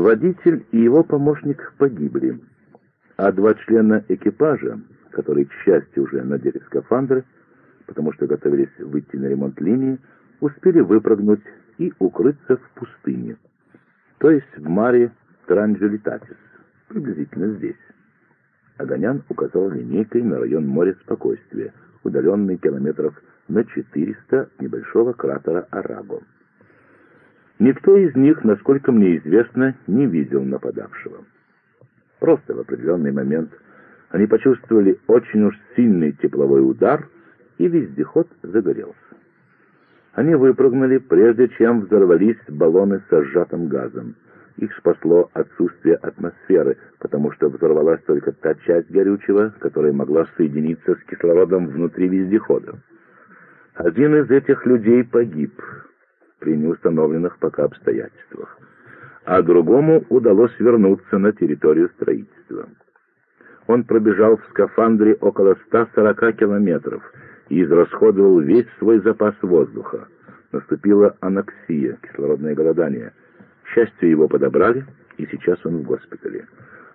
Водитель и его помощник погибли, а два члена экипажа, которые, к счастью, уже надели скафандры, потому что готовились выйти на ремонт линии, успели выпрыгнуть и укрыться в пустыне, то есть в маре Транджелитатис, приблизительно здесь. Огонян указал линейкой на район моря спокойствия, удаленный километров на 400 от небольшого кратера Арабо. Никто из них, насколько мне известно, не видел нападавшего. Просто в определенный момент они почувствовали очень уж сильный тепловой удар, и вездеход загорелся. Они выпрыгнули, прежде чем взорвались баллоны со сжатым газом. Их спасло отсутствие атмосферы, потому что взорвалась только та часть горючего, которая могла соединиться с кислородом внутри вездехода. Один из этих людей погиб при неустановленных пока обстоятельствах, а другому удалось вернуться на территорию строительства. Он пробежал в скафандре около 140 километров и израсходовал весь свой запас воздуха. Наступила аноксия, кислородное голодание. К счастью, его подобрали, и сейчас он в госпитале.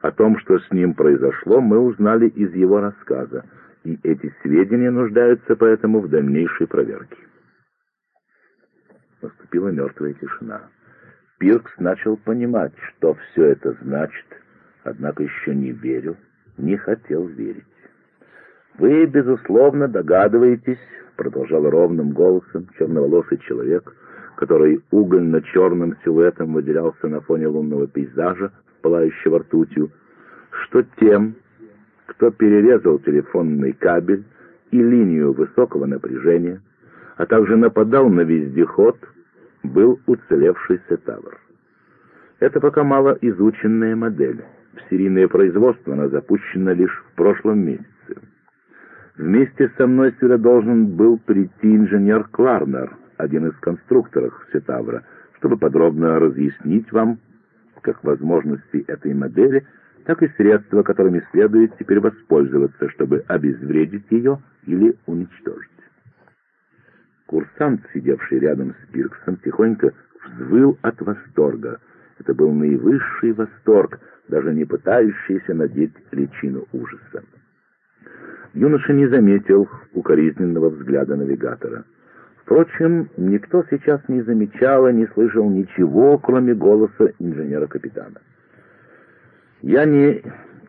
О том, что с ним произошло, мы узнали из его рассказа, и эти сведения нуждаются поэтому в дальнейшей проверке. Наступила мертвая тишина. Пиркс начал понимать, что все это значит, однако еще не верил, не хотел верить. «Вы, безусловно, догадываетесь», — продолжал ровным голосом черноволосый человек, который угольно-черным силуэтом выделялся на фоне лунного пейзажа, пылающего ртутью, что тем, кто перерезал телефонный кабель и линию высокого напряжения, а также нападал на вездеход, был уцелевший Сетавр. Это пока мало изученная модель. В серийное производство она запущена лишь в прошлом месяце. Вместе со мной сюда должен был прийти инженер Кларнер, один из конструкторов Сетавра, чтобы подробно разъяснить вам как возможности этой модели, так и средства, которыми следует теперь воспользоваться, чтобы обезвредить ее или уничтожить. Курсант, сидевший рядом с Пирксом, тихонько взвыл от восторга. Это был наивысший восторг, даже не пытающийся надеть личину ужаса. Юноша не заметил укоризненного взгляда навигатора. Впрочем, никто сейчас не замечал и не слышал ничего, кроме голоса инженера-капитана. «Я не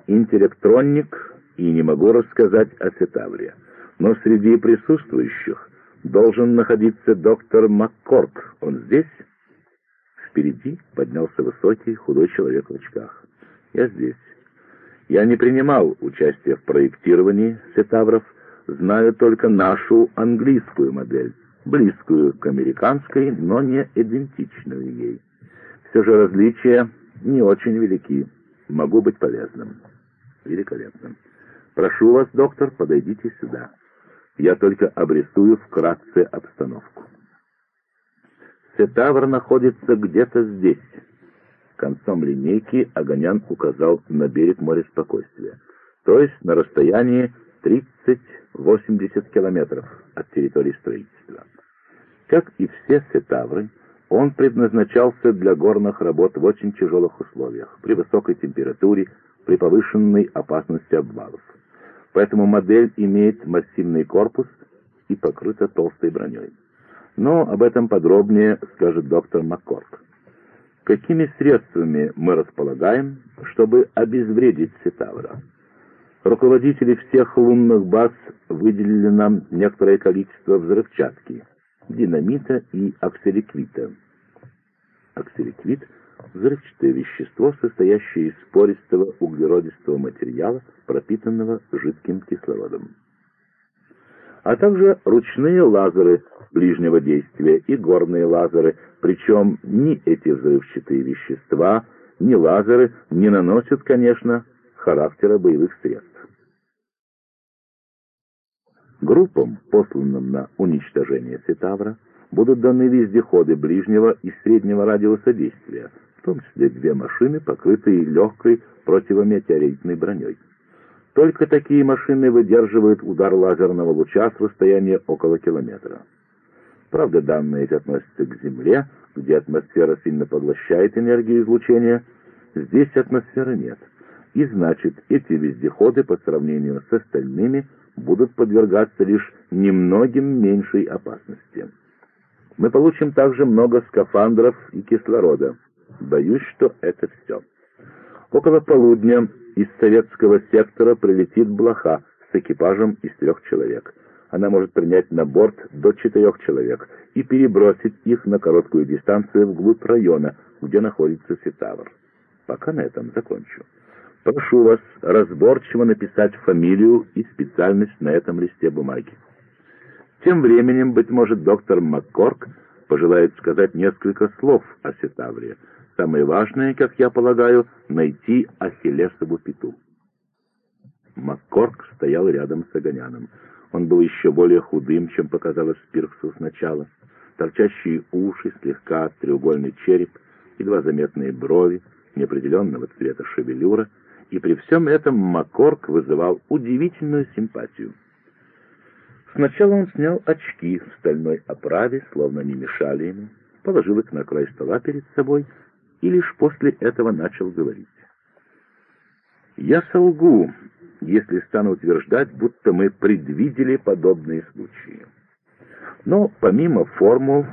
интеллектронник и не могу рассказать о Сетавре, но среди присутствующих должен находиться доктор Маккорк. Он здесь?» Впереди поднялся высокий, худой человек в очках. «Я здесь». Я не принимал участия в проектировании сетавров, знаю только нашу английскую модель, близкую к американской, но не идентичную ей. Все же различия не очень велики. Могу быть полезным. Великолепно. Прошу вас, доктор, подойдите сюда. Я только обрисую вкратце обстановку. Сетавр находится где-то здесь. Концом линейки Огонян указал на берег моря спокойствия, то есть на расстоянии 30-80 километров от территории строительства. Как и все сетавры, он предназначался для горных работ в очень тяжелых условиях, при высокой температуре, при повышенной опасности обвалов. Поэтому модель имеет массивный корпус и покрыта толстой броней. Но об этом подробнее скажет доктор Маккорк. Какими средствами мы располагаем, чтобы обезвредить Сетавра? Руководители всех лунных баз выделили нам некоторое количество взрывчатки, динамита и акселиквита. Акселиквит – взрывчатое вещество, состоящее из пористого углеродистого материала, пропитанного жидким кислородом а также ручные лазеры ближнего действия и горные лазеры, причем ни эти взрывчатые вещества, ни лазеры не наносят, конечно, характера боевых средств. Группам, посланным на уничтожение Сетавра, будут даны вездеходы ближнего и среднего радиуса действия, в том числе две машины, покрытые легкой противометеоритной броней. Только такие машины выдерживают удар лазерного луча с расстояния около километра. Правда, данные эти относятся к Земле, где атмосфера сильно поглощает энергию излучения, здесь атмосферы нет. И значит, эти вездеходы по сравнению с остальными будут подвергаться лишь немногим меньшей опасности. Мы получим также много скафандров и кислорода. Боюсь, что это все. Около полудня из советского сектора прилетит блоха с экипажем из трех человек. Она может принять на борт до четырех человек и перебросить их на короткую дистанцию вглубь района, где находится Сетавр. Пока на этом закончу. Прошу вас разборчиво написать фамилию и специальность на этом листе бумаги. Тем временем, быть может, доктор Маккорк пожелает сказать несколько слов о Сетавре. Самое важное, как я полагаю, найти Ахиллесову пету. Маккорк стоял рядом с Огоняном. Он был еще более худым, чем показалось Спирксу сначала. Торчащие уши, слегка треугольный череп, едва заметные брови, неопределенного цвета шевелюра, и при всем этом Маккорк вызывал удивительную симпатию. Сначала он снял очки в стальной оправе, словно не мешали ему, положил их на край стола перед собой и лишь после этого начал говорить. «Я солгу, если стану утверждать, будто мы предвидели подобные случаи. Но помимо формул,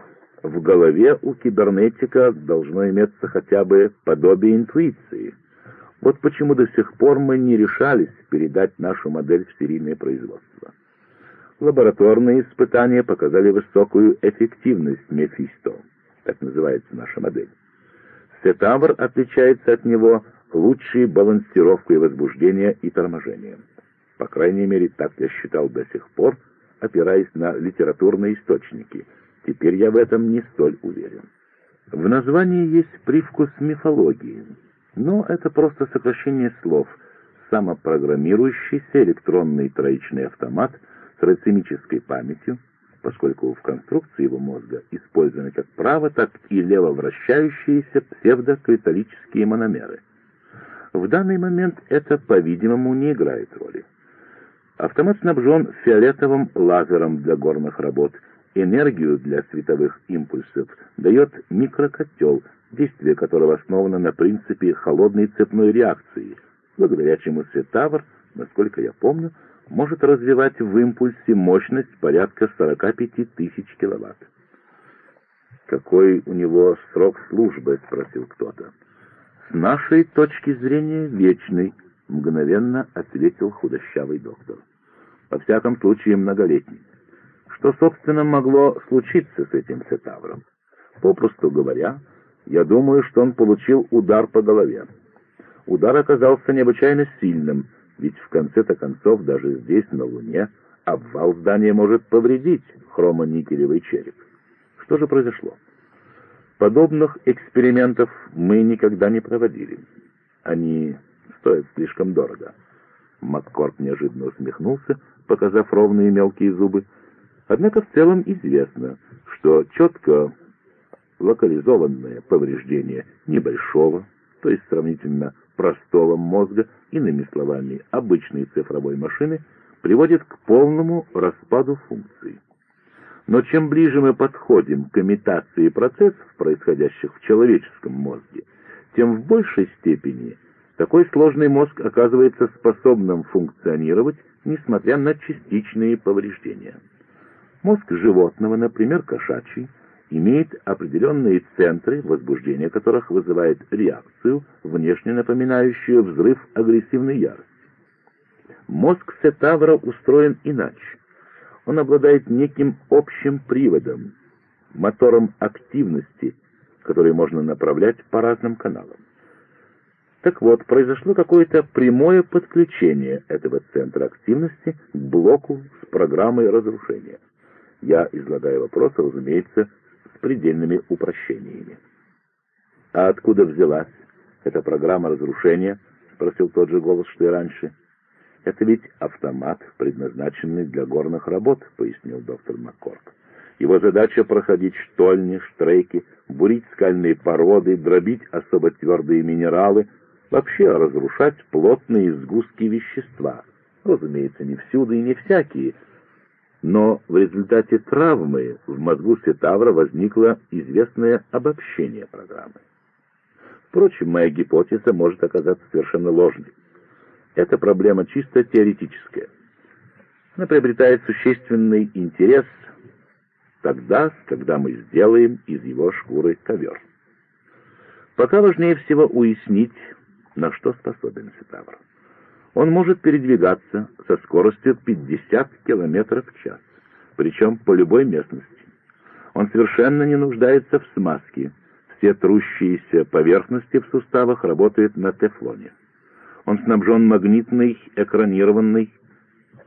в голове у кибернетика должно иметься хотя бы подобие интуиции. Вот почему до сих пор мы не решались передать нашу модель в серийное производство. Лабораторные испытания показали высокую эффективность Мефисто, так называется наша модель. Сетавр отличается от него лучшей балансировкой возбуждения и торможения. По крайней мере, так я считал до сих пор, опираясь на литературные источники. Теперь я в этом не столь уверен. В названии есть привкус мифологии, но это просто сокращение слов. Самопрограммирующийся электронный троичный автомат — с рацемической памятью, поскольку в конструкции его мозга использованы как право, так и левовращающиеся псевдокристаллические мономеры. В данный момент это, по-видимому, не играет роли. Автомат снабжен фиолетовым лазером для горных работ. Энергию для световых импульсов дает микрокотел, действие которого основано на принципе холодной цепной реакции, благодаря чему светавр, насколько я помню, может развивать в импульсе мощность порядка 45 тысяч киловатт. «Какой у него срок службы?» — спросил кто-то. «С нашей точки зрения вечный», — мгновенно ответил худощавый доктор. «Во всяком случае, многолетний. Что, собственно, могло случиться с этим Сетавром? Попросту говоря, я думаю, что он получил удар по голове. Удар оказался необычайно сильным — ведь в конце-то концов даже здесь, на Луне, обвал здания может повредить хромоникелевый череп. Что же произошло? Подобных экспериментов мы никогда не проводили. Они стоят слишком дорого. Маккорп неожиданно усмехнулся, показав ровные мелкие зубы. Однако в целом известно, что четко локализованное повреждение небольшого, то есть сравнительно простого мозга, иными словами, обычной цифровой машины, приводит к полному распаду функций. Но чем ближе мы подходим к имитации процессов, происходящих в человеческом мозге, тем в большей степени такой сложный мозг оказывается способным функционировать, несмотря на частичные повреждения. Мозг животного, например, кошачий, имеет определенные центры, возбуждение которых вызывает реакцию, внешне напоминающую взрыв агрессивной ярости. Мозг Сетавра устроен иначе. Он обладает неким общим приводом, мотором активности, который можно направлять по разным каналам. Так вот, произошло какое-то прямое подключение этого центра активности к блоку с программой разрушения. Я излагаю вопрос, разумеется, предельными упрощениями. «А откуда взялась эта программа разрушения?» — спросил тот же голос, что и раньше. «Это ведь автомат, предназначенный для горных работ», — пояснил доктор Маккорк. «Его задача — проходить штольни, штрейки, бурить скальные породы, дробить особо твердые минералы, вообще разрушать плотные сгустки вещества. Разумеется, не всюду и не всякие — но в результате травмы в мозгу Сетавра возникло известное обобщение программы. Впрочем, моя гипотеза может оказаться совершенно ложной. Эта проблема чисто теоретическая. Она приобретает существенный интерес тогда, когда мы сделаем из его шкуры ковер. Пока важнее всего уяснить, на что способен Сетавр. Он может передвигаться со скоростью 50 км в час, причем по любой местности. Он совершенно не нуждается в смазке. Все трущиеся поверхности в суставах работают на тефлоне. Он снабжен магнитной, экранированной.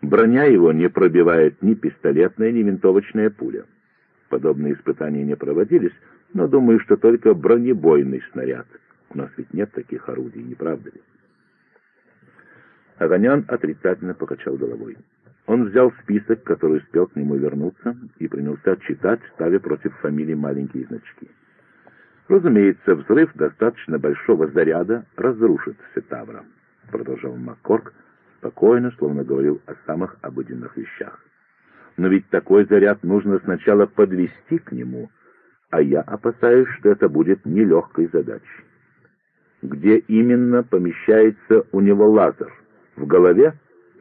Броня его не пробивает ни пистолетная, ни винтовочная пуля. Подобные испытания не проводились, но думаю, что только бронебойный снаряд. У нас ведь нет таких орудий, не правда ли? Огонян отрицательно покачал головой. Он взял список, который успел к нему вернуться, и принялся читать, ставя против фамилии маленькие значки. Разумеется, взрыв достаточно большого заряда разрушит Сетавра, продолжал Маккорк, спокойно, словно говорил о самых обыденных вещах. Но ведь такой заряд нужно сначала подвести к нему, а я опасаюсь, что это будет нелегкой задачей. Где именно помещается у него лазер? В голове?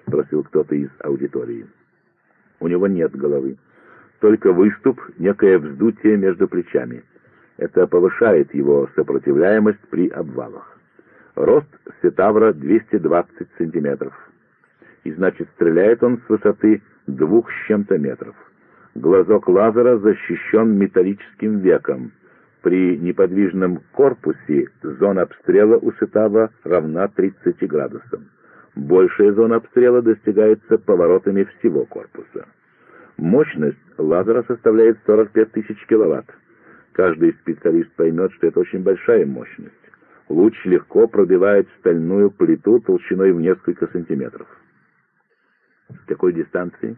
— спросил кто-то из аудитории. «У него нет головы. Только выступ, некое вздутие между плечами. Это повышает его сопротивляемость при обвалах. Рост Сетавра 220 сантиметров. И значит, стреляет он с высоты двух с чем-то метров. Глазок лазера защищен металлическим веком. При неподвижном корпусе зона обстрела у Сетава равна 30 градусам. Большая зона обстрела достигается поворотами всего корпуса. Мощность лазера составляет 45 тысяч киловатт. Каждый специалист поймет, что это очень большая мощность. Луч легко пробивает стальную плиту толщиной в несколько сантиметров. С какой дистанции?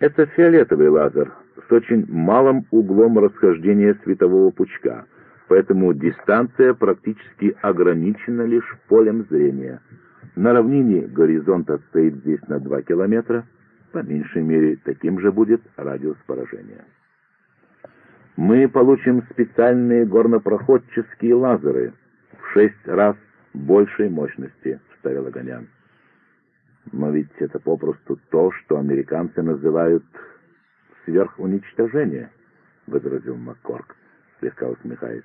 Это фиолетовый лазер с очень малым углом расхождения светового пучка, поэтому дистанция практически ограничена лишь полем зрения — на равнине горизонт отстоит здесь на 2 километра, по меньшей мере таким же будет радиус поражения. Мы получим специальные горнопроходческие лазеры в шесть раз большей мощности, вставил Огонян. Но ведь это попросту то, что американцы называют сверхуничтожение, возразил Маккорк, слегка усмехаясь.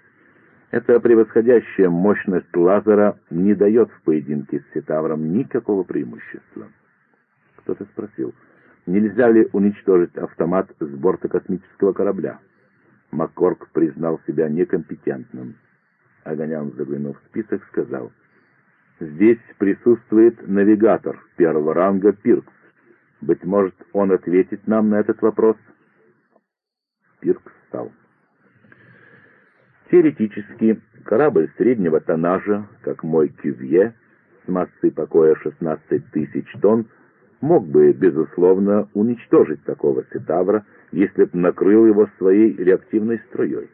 Эта превосходящая мощность лазера не дает в поединке с Сетавром никакого преимущества. Кто-то спросил, нельзя ли уничтожить автомат с борта космического корабля? Маккорк признал себя некомпетентным. Огонян, заглянув в список, сказал, «Здесь присутствует навигатор первого ранга Пиркс. Быть может, он ответит нам на этот вопрос?» Пиркс встал. Теоретически, корабль среднего тоннажа, как мой Кювье, с массой покоя 16 тысяч тонн, мог бы, безусловно, уничтожить такого Цитавра, если б накрыл его своей реактивной струей.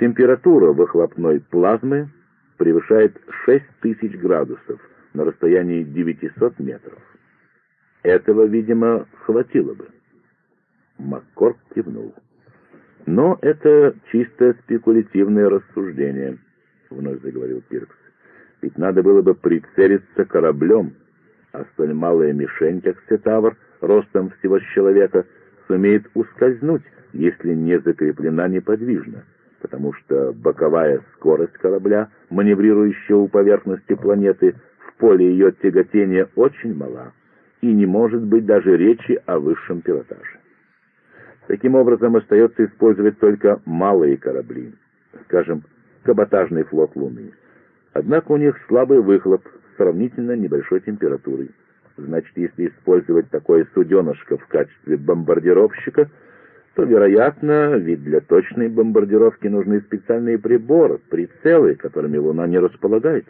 Температура выхлопной плазмы превышает 6000 градусов на расстоянии 900 метров. Этого, видимо, хватило бы. Маккорд кивнул. Но это чисто спекулятивное рассуждение, — вновь заговорил Пиркс. Ведь надо было бы прицелиться кораблем, а столь малая мишень, как Сетавр, ростом всего человека, сумеет ускользнуть, если не закреплена неподвижно, потому что боковая скорость корабля, маневрирующего у поверхности планеты, в поле ее тяготения очень мала, и не может быть даже речи о высшем пилотаже. Таким образом, остается использовать только малые корабли, скажем, каботажный флот Луны. Однако у них слабый выхлоп сравнительно небольшой температурой. Значит, если использовать такое суденышко в качестве бомбардировщика, то, вероятно, ведь для точной бомбардировки нужны специальные приборы, прицелы, которыми Луна не располагает.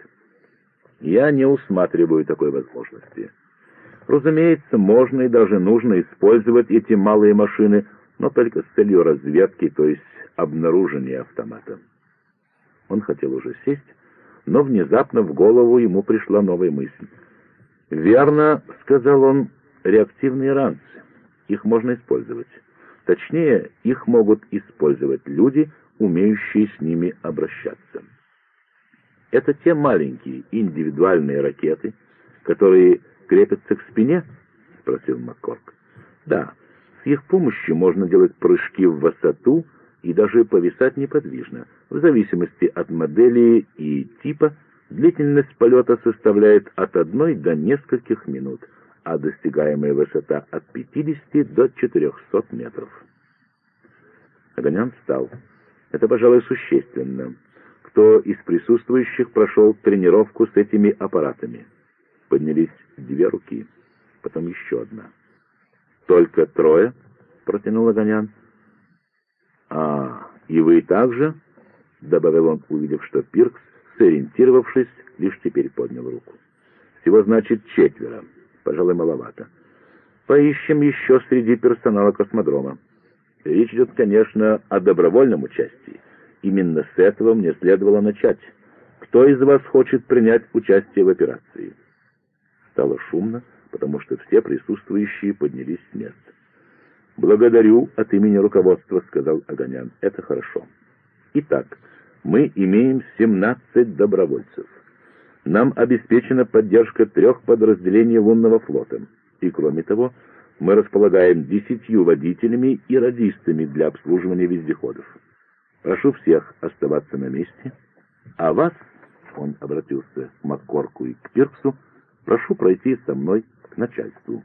Я не усматриваю такой возможности. Разумеется, можно и даже нужно использовать эти малые машины но только с целью разведки, то есть обнаружения автомата. Он хотел уже сесть, но внезапно в голову ему пришла новая мысль. «Верно», — сказал он, — «реактивные ранцы. Их можно использовать. Точнее, их могут использовать люди, умеющие с ними обращаться». Это те маленькие индивидуальные ракеты, которые крепятся к спине? — спросил Маккорк. — Да, с их помощью можно делать прыжки в высоту и даже повисать неподвижно. В зависимости от модели и типа длительность полета составляет от одной до нескольких минут, а достигаемая высота от 50 до 400 метров. Огонян встал. Это, пожалуй, существенно. Кто из присутствующих прошел тренировку с этими аппаратами? Поднялись две руки, потом еще одна. «Только трое?» — протянул Огонян. «А, и вы также?» — добавил он, увидев, что Пиркс, сориентировавшись, лишь теперь поднял руку. «Всего, значит, четверо. Пожалуй, маловато. Поищем еще среди персонала космодрома. Речь идет, конечно, о добровольном участии. Именно с этого мне следовало начать. Кто из вас хочет принять участие в операции?» Стало шумно, потому что все присутствующие поднялись с места. «Благодарю от имени руководства», — сказал Огонян. «Это хорошо. Итак, мы имеем 17 добровольцев. Нам обеспечена поддержка трех подразделений лунного флота. И, кроме того, мы располагаем десятью водителями и радистами для обслуживания вездеходов. Прошу всех оставаться на месте, а вас, — он обратился к Маккорку и к Пирксу, — прошу пройти со мной к начальству.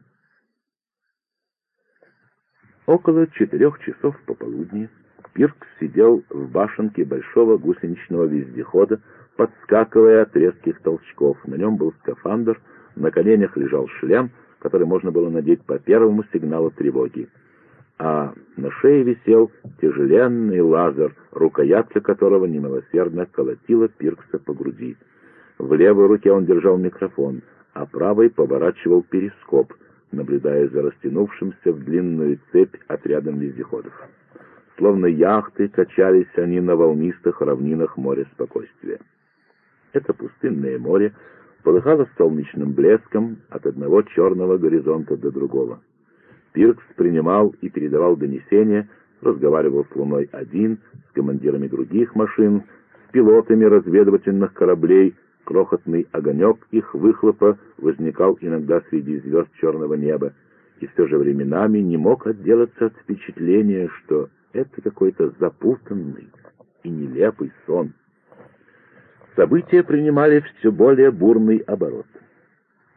Около четырех часов пополудни Пиркс сидел в башенке большого гусеничного вездехода, подскакивая от резких толчков. На нем был скафандр, на коленях лежал шлем, который можно было надеть по первому сигналу тревоги. А на шее висел тяжеленный лазер, рукоятка которого немилосердно колотила Пиркса по груди. В левой руке он держал микрофон, а правой поворачивал перископ — наблюдая за растянувшимся в длинную цепь отрядом вездеходов. Словно яхты качались они на волнистых равнинах моря спокойствия. Это пустынное море полыхало солнечным блеском от одного черного горизонта до другого. Пиркс принимал и передавал донесения, разговаривал с Луной один, с командирами других машин, с пилотами разведывательных кораблей, Крохотный огонек их выхлопа возникал иногда среди звезд черного неба, и все же временами не мог отделаться от впечатления, что это какой-то запутанный и нелепый сон. События принимали все более бурный оборот.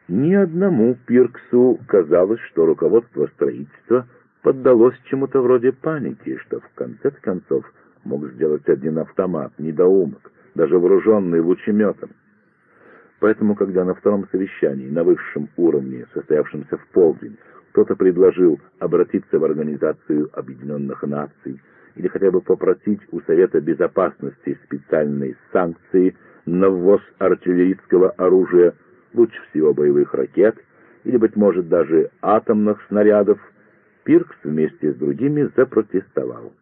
Ни одному Пирксу казалось, что руководство строительства поддалось чему-то вроде паники, что в конце концов мог сделать один автомат, недоумок, даже вооруженный лучеметом. Поэтому, когда на втором совещании на высшем уровне, состоявшемся в полдень, кто-то предложил обратиться в Организацию Объединенных Наций или хотя бы попросить у Совета Безопасности специальные санкции на ввоз артиллерийского оружия, лучше всего боевых ракет, или, быть может, даже атомных снарядов, Пиркс вместе с другими запротестовал.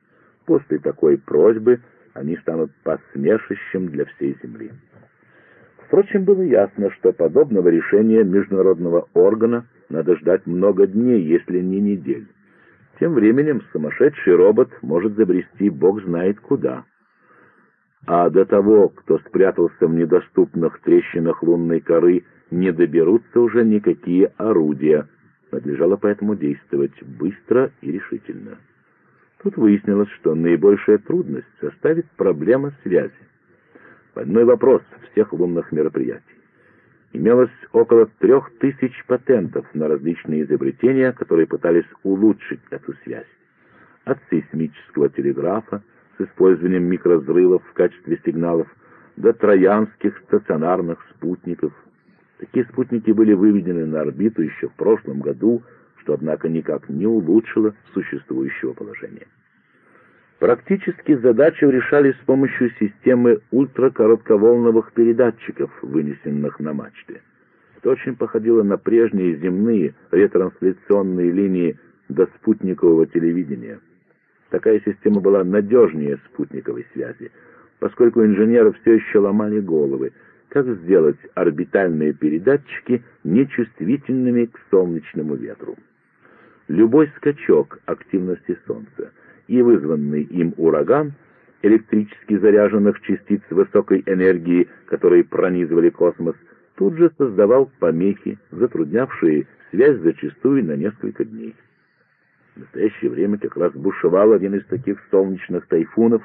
После такой просьбы они станут посмешищем для всей Земли. Впрочем, было ясно, что подобного решения международного органа надо ждать много дней, если не недель. Тем временем сумасшедший робот может забрести бог знает куда. А до того, кто спрятался в недоступных трещинах лунной коры, не доберутся уже никакие орудия. Надлежало поэтому действовать быстро и решительно. Тут выяснилось, что наибольшая трудность составит проблема связи. Одной вопрос всех лунных мероприятий. Имелось около трех тысяч патентов на различные изобретения, которые пытались улучшить эту связь. От сейсмического телеграфа с использованием микрозрывов в качестве сигналов до троянских стационарных спутников. Такие спутники были выведены на орбиту еще в прошлом году, что, однако, никак не улучшило существующего положения. Практически задачу решали с помощью системы ультракоротковолновых передатчиков, вынесенных на мачты. Это очень походило на прежние земные ретрансляционные линии до спутникового телевидения. Такая система была надежнее спутниковой связи, поскольку инженеры все еще ломали головы, как сделать орбитальные передатчики нечувствительными к солнечному ветру. Любой скачок активности Солнца — и вызванный им ураган электрически заряженных частиц высокой энергии, которые пронизывали космос, тут же создавал помехи, затруднявшие связь зачастую на несколько дней. В настоящее время как раз бушевал один из таких солнечных тайфунов,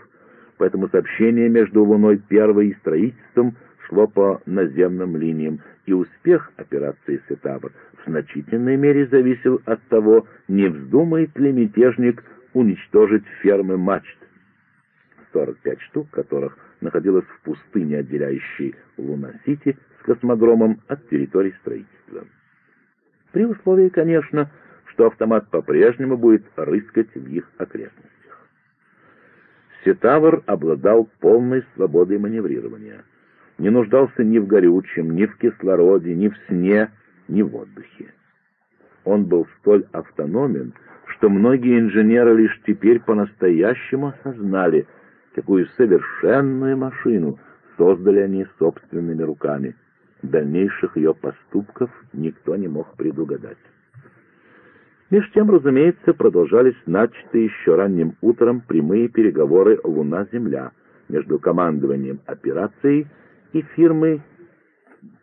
поэтому сообщение между Луной первой и строительством шло по наземным линиям, и успех операции «Сетабр» в значительной мере зависел от того, не вздумает ли мятежник уничтожить фермы мачт, 45 штук которых находилось в пустыне, отделяющей Луна-Сити с космодромом от территории строительства. При условии, конечно, что автомат по-прежнему будет рыскать в их окрестностях. Сетавр обладал полной свободой маневрирования. Не нуждался ни в горючем, ни в кислороде, ни в сне, ни в отдыхе. Он был столь автономен, что многие инженеры лишь теперь по-настоящему осознали, какую совершенную машину создали они собственными руками. Дальнейших ее поступков никто не мог предугадать. Меж тем, разумеется, продолжались начатые еще ранним утром прямые переговоры «Луна-Земля» между командованием операцией и фирмой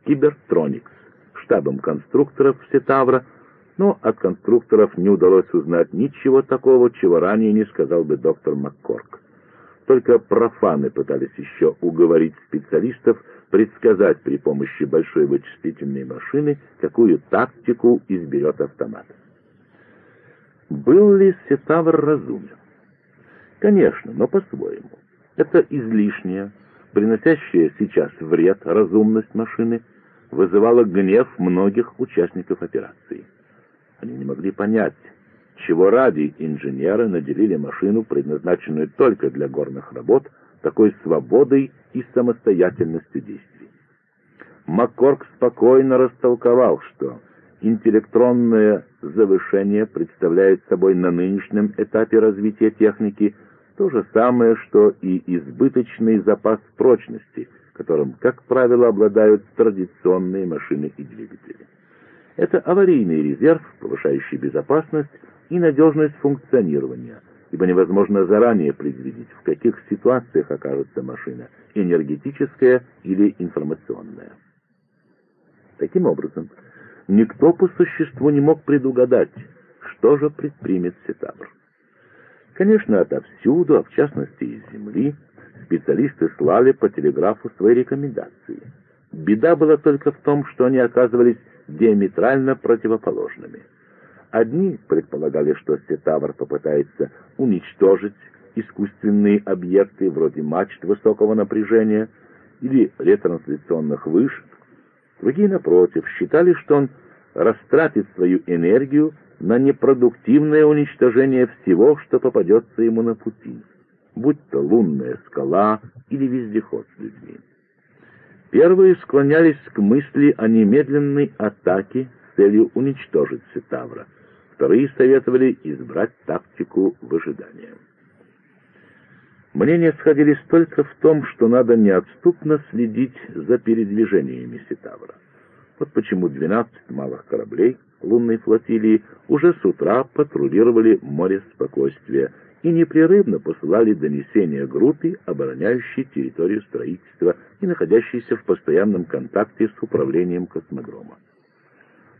«Кибертроникс», штабом конструкторов Сетавра, но от конструкторов не удалось узнать ничего такого, чего ранее не сказал бы доктор Маккорк. Только профаны пытались еще уговорить специалистов предсказать при помощи большой вычислительной машины, какую тактику изберет автомат. Был ли Сетавр разумен? Конечно, но по-своему. Это излишняя, приносящая сейчас вред разумность машины, вызывала гнев многих участников операции. Они не могли понять, чего ради инженеры наделили машину, предназначенную только для горных работ, такой свободой и самостоятельностью действий. Маккорк спокойно растолковал, что интеллектронное завышение представляет собой на нынешнем этапе развития техники то же самое, что и избыточный запас прочности, которым, как правило, обладают традиционные машины и двигатели. Это аварийный резерв, повышающий безопасность и надежность функционирования, ибо невозможно заранее предвидеть, в каких ситуациях окажется машина, энергетическая или информационная. Таким образом, никто по существу не мог предугадать, что же предпримет Сетабр. Конечно, отовсюду, а в частности из Земли, специалисты слали по телеграфу свои рекомендации. Беда была только в том, что они оказывались диаметрально противоположными. Одни предполагали, что Сетавр попытается уничтожить искусственные объекты вроде мачт высокого напряжения или ретрансляционных вышек, Другие, напротив, считали, что он растратит свою энергию на непродуктивное уничтожение всего, что попадется ему на пути, будь то лунная скала или вездеход с людьми. Первые склонялись к мысли о немедленной атаке с целью уничтожить Сетавра, вторые советовали избрать тактику выжидания. Мнения сходились только в том, что надо неотступно следить за передвижениями Сетавра. Вот почему 12 малых кораблей лунной флотилии уже с утра патрулировали море спокойствия и непрерывно посылали донесения группе, обороняющей территорию строительства и находящейся в постоянном контакте с управлением космодрома.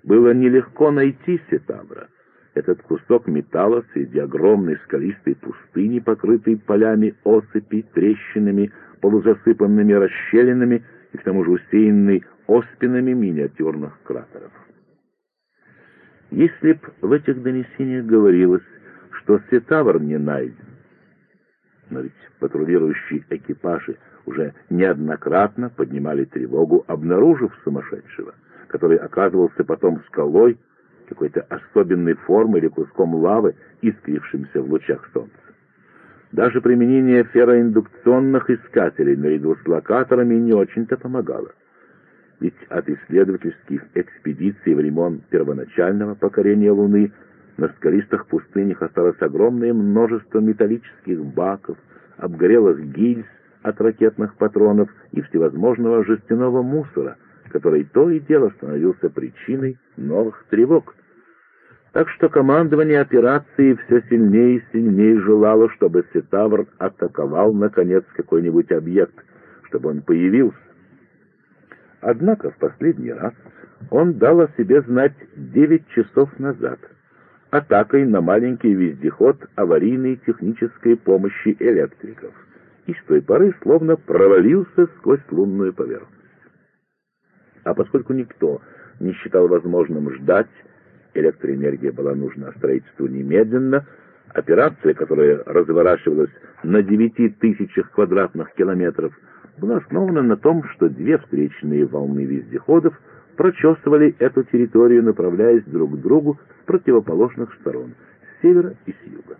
Было нелегко найти Сетавра, этот кусок металла среди огромной скалистой пустыни, покрытой полями осыпи, трещинами, полузасыпанными расщелинами и к тому же усеянной оспинами миниатюрных кратеров. Если б в этих донесениях говорилось, что Сетавр не найден, но ведь патрулирующие экипажи уже неоднократно поднимали тревогу, обнаружив сумасшедшего, который оказывался потом скалой, какой-то особенной формы или куском лавы, искрившимся в лучах солнца. Даже применение ферроиндукционных искателей наряду с локаторами не очень-то помогало. Ведь от исследовательских экспедиций времен первоначального покорения Луны на скалистых пустынях осталось огромное множество металлических баков, обгорелых гильз от ракетных патронов и всевозможного жестяного мусора — который то и дело становился причиной новых тревог. Так что командование операции все сильнее и сильнее желало, чтобы Сетавр атаковал, наконец, какой-нибудь объект, чтобы он появился. Однако в последний раз он дал о себе знать девять часов назад атакой на маленький вездеход аварийной технической помощи электриков и с той поры словно провалился сквозь лунную поверхность. А поскольку никто не считал возможным ждать, электроэнергия была нужна строительству немедленно, операция, которая разворачивалась на девяти тысячах квадратных километров, была основана на том, что две встречные волны вездеходов прочесывали эту территорию, направляясь друг к другу с противоположных сторон, с севера и с юга.